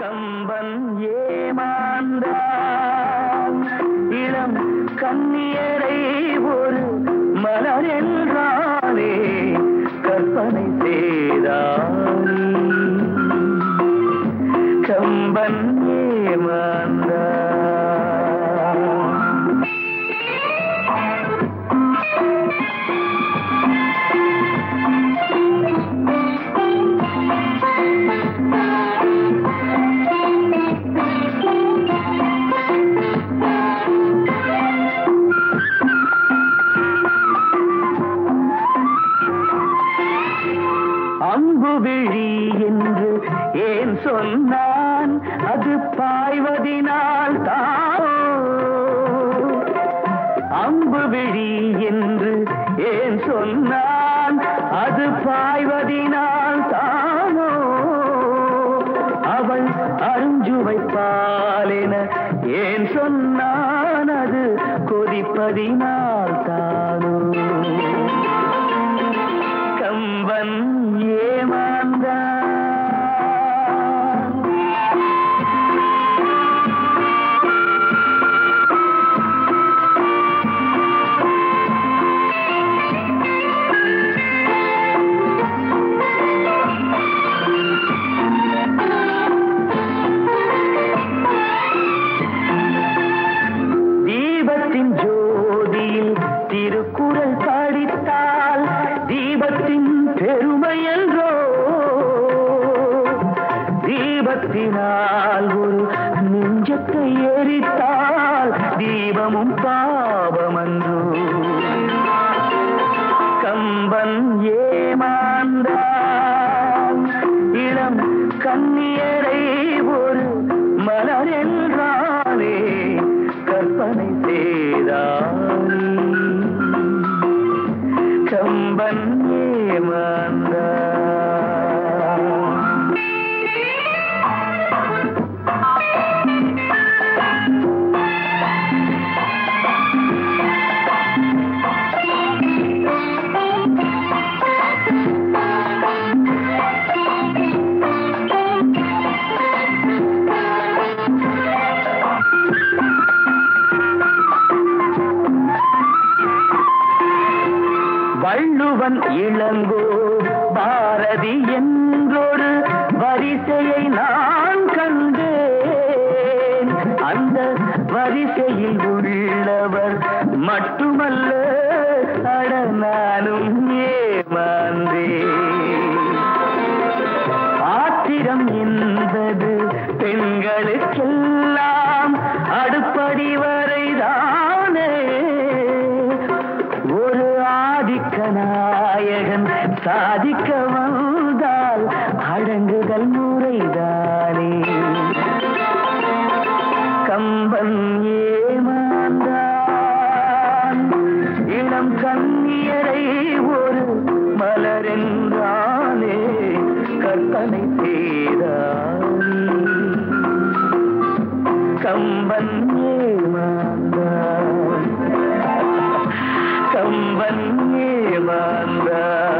கம்பன் ஏமாந்த இளம் கண்ணியரை ஒரு மலர் என்றானே கற்பனை செய்தான். கம்பன் ஏமாந்த ஏன் சொன்னான்? அது பாய்வதினால் தானோ? அம்பு விழி என்று ஏன் சொன்னான்? அது பாய்வதினால் தானோ? அவள் அருஞ்சுவை பாலென ஏன் சொன்னான்? அது கொதிப்பதினால் தானோ? கம்பன் தீபத்தினால் ஒரு நெஞ்சத்தை எரித்தால் தீபமும் பாவமன்று. கம்பன் ஏமாந்தான் இளம் கண்ணியரை ஒரு மலர் என்றானே வள்ளுவன் இளங்கோ பாரதி என்றொரு வரிசையை நான் கண்டேன். அந்த வரிசையில் உள்ளவர் மட்டுமல்ல அட நானும் ஏமாந்தேன். ஆத்திரம் என்பது பெண்களுக்கெல்லாம் அடுப்படிவர் ஆதிக்க நாயகன் சாதிக்க வந்தால் அடங்குதல் முறைதானே. கம்பன் ஏமாந்தான். இளம் கண்ணியரை ஒரு மலரென்றானே. கற்பனை செய்தான். கம்பன் ஏமாந்தான். கம்பன் ஏமாந்தான்